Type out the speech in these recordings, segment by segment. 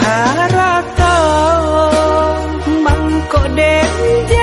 harata man ko den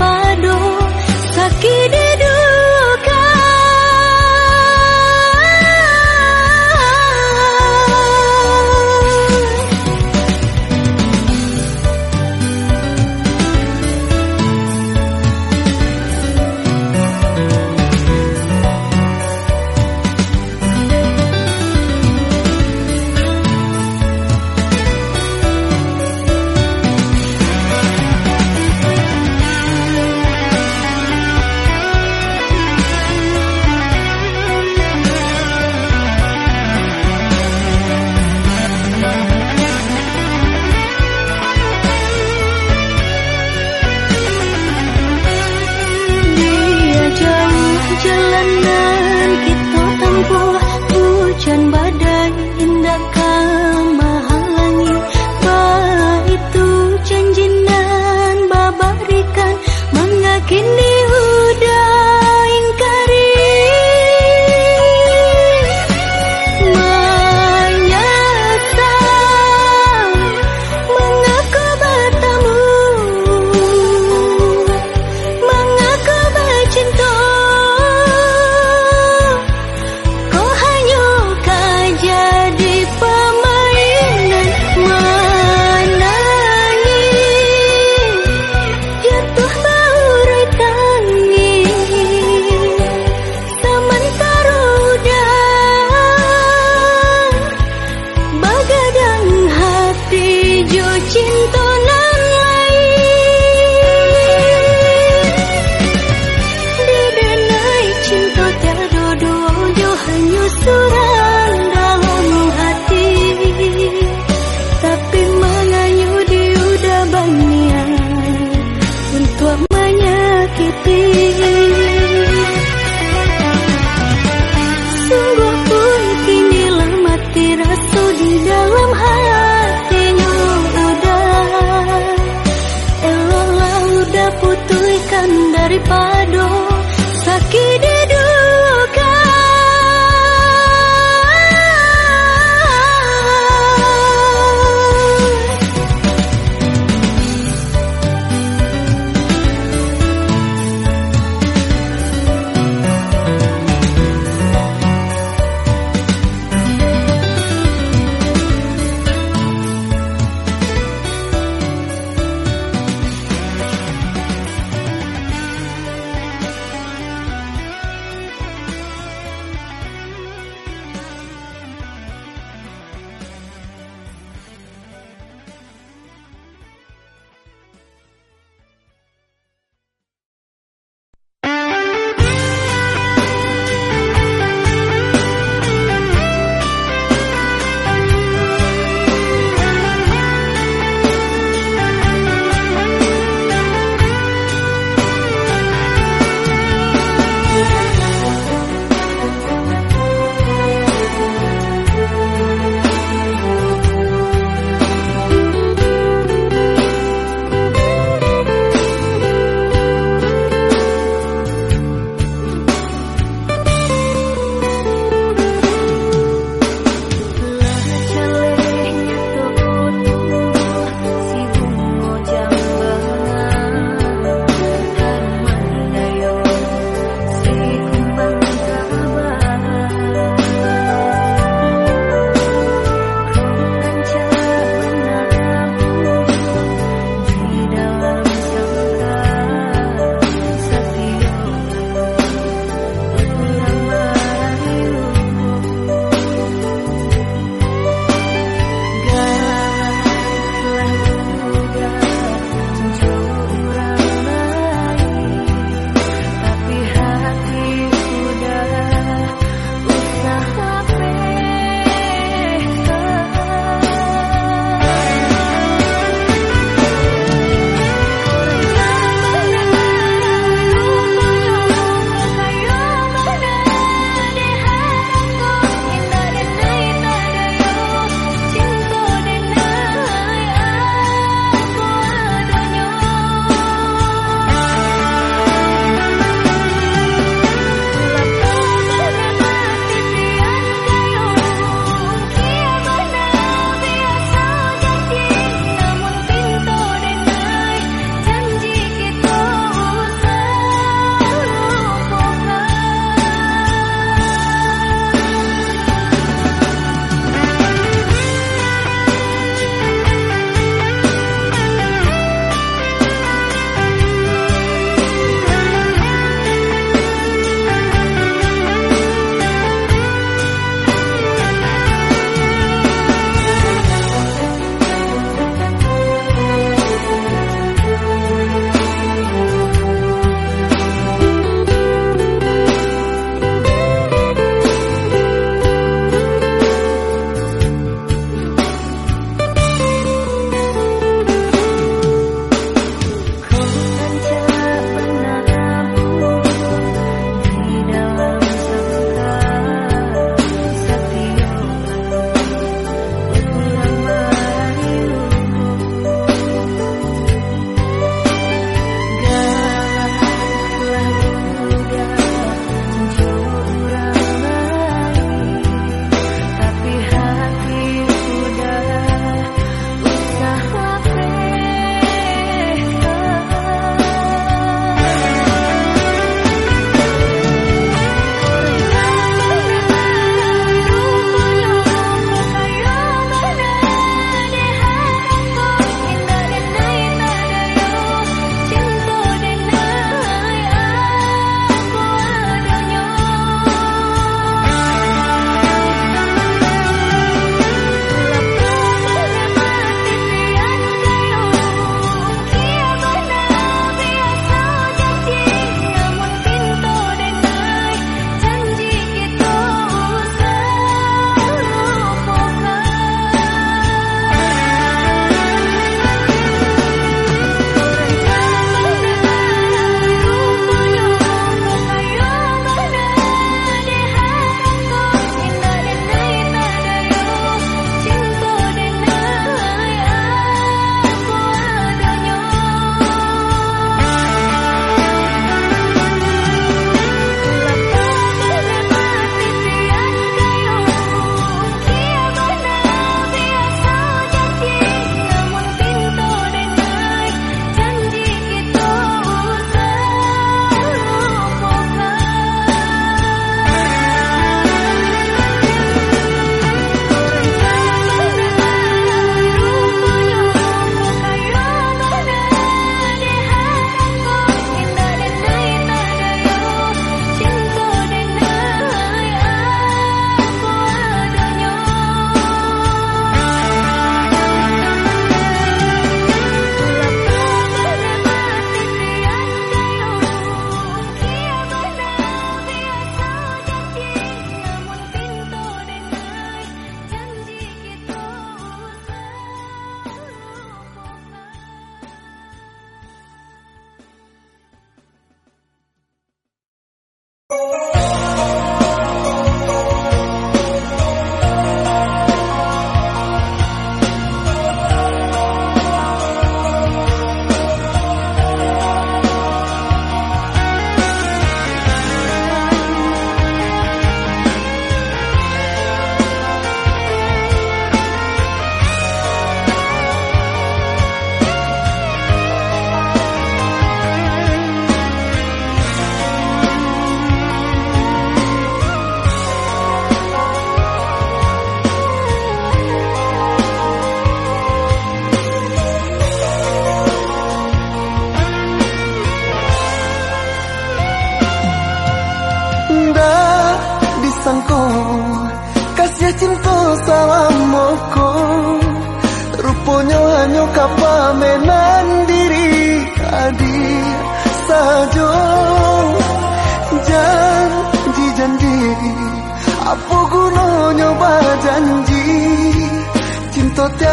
padu. Sakit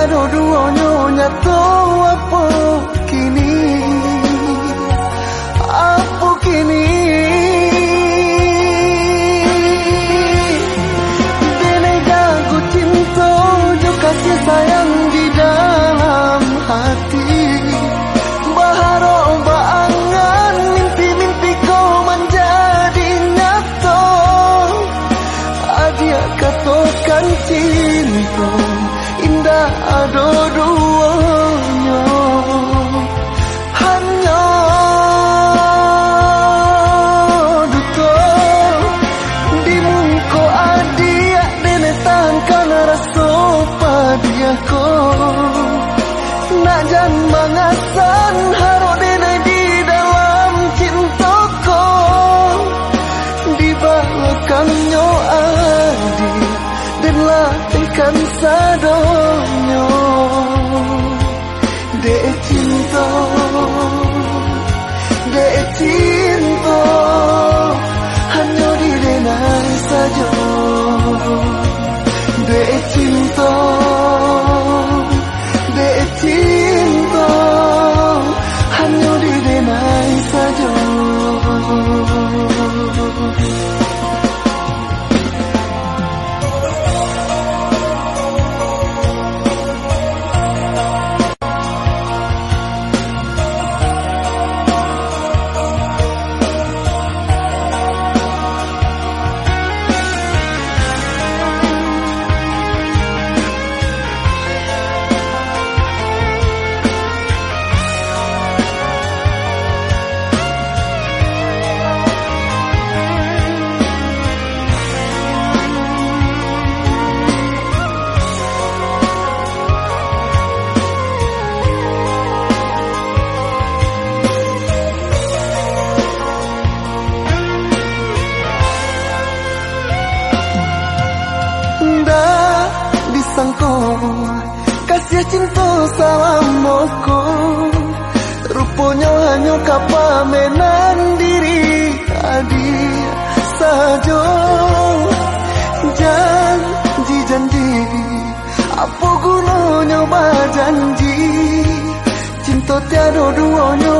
走路，我扭捏走。duonya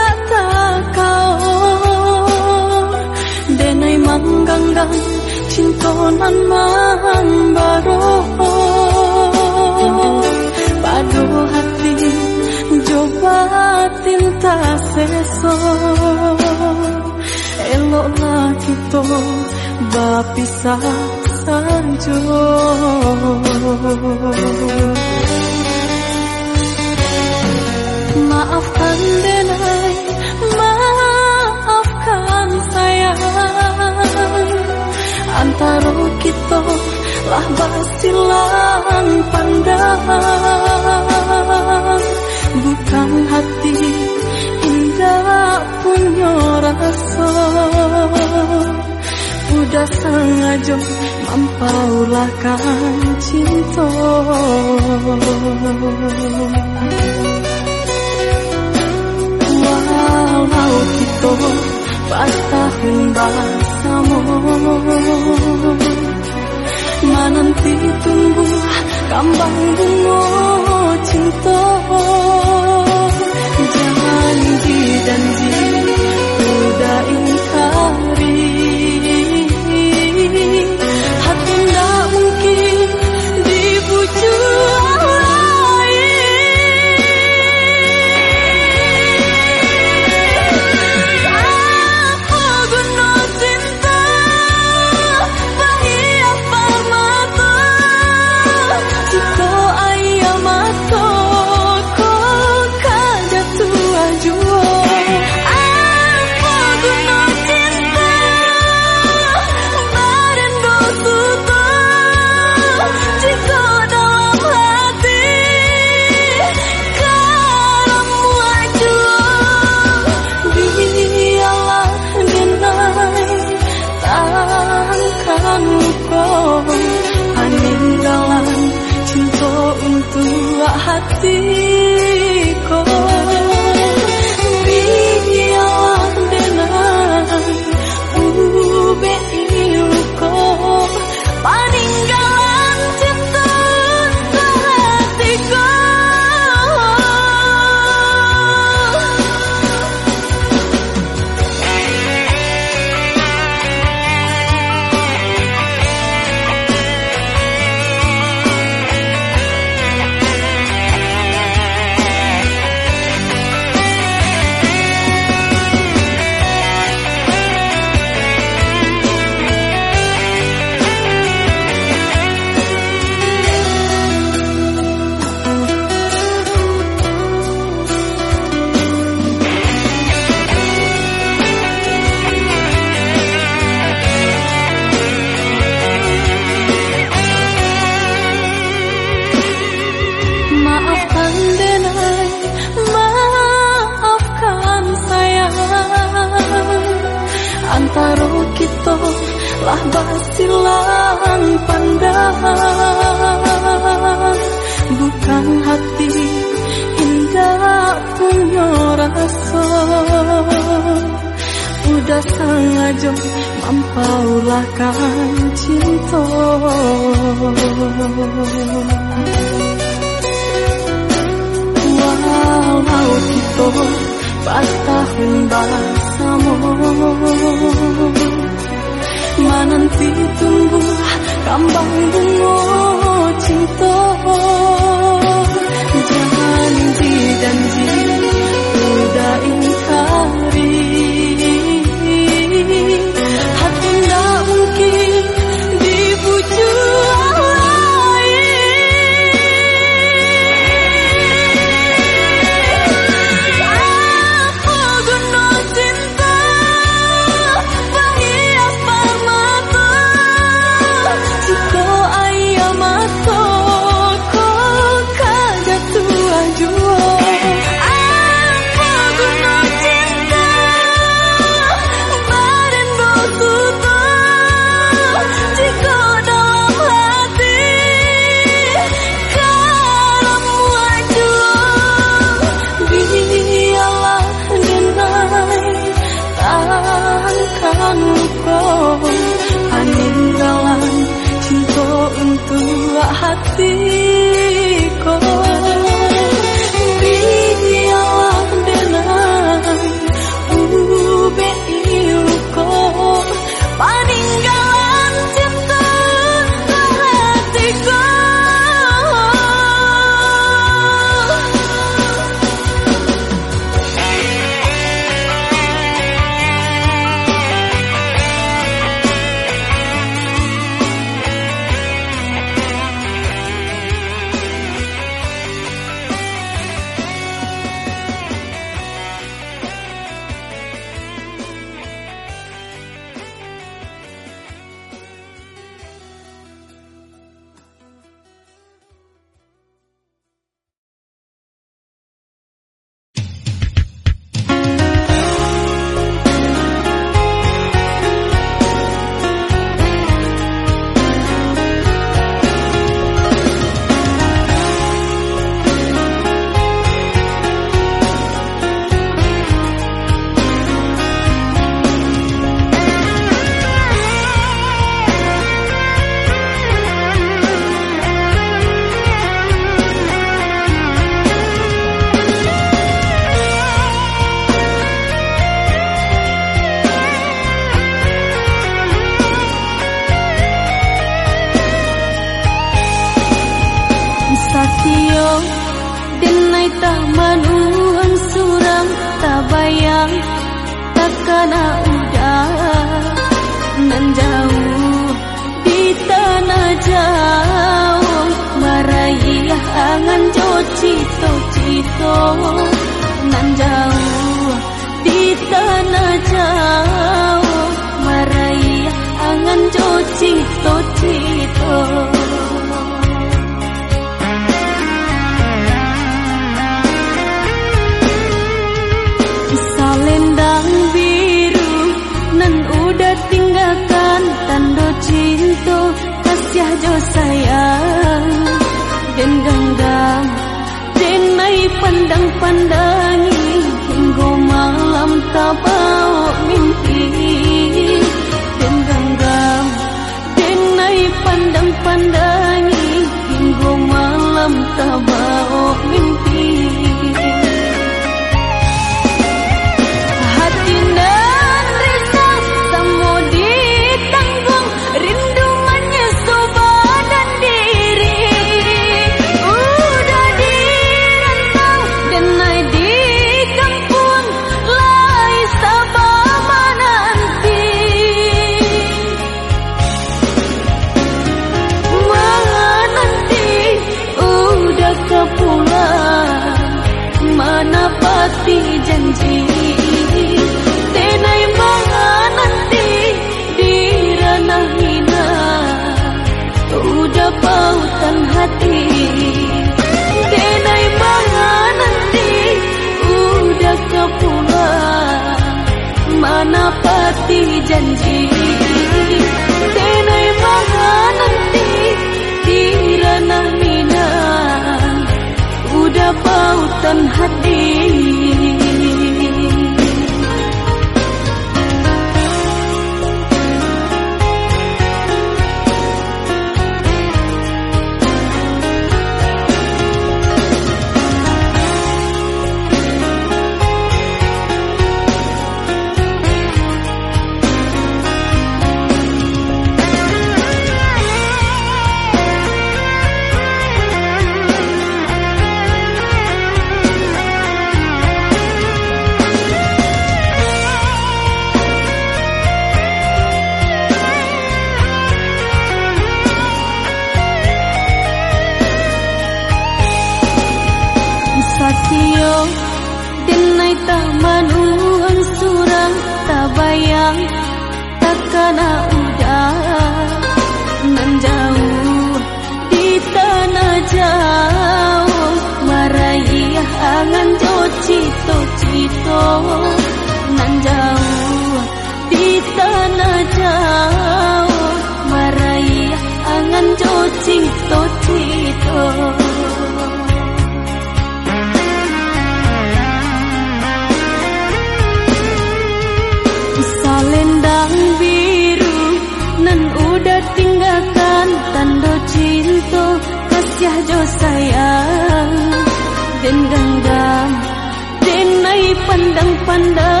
换的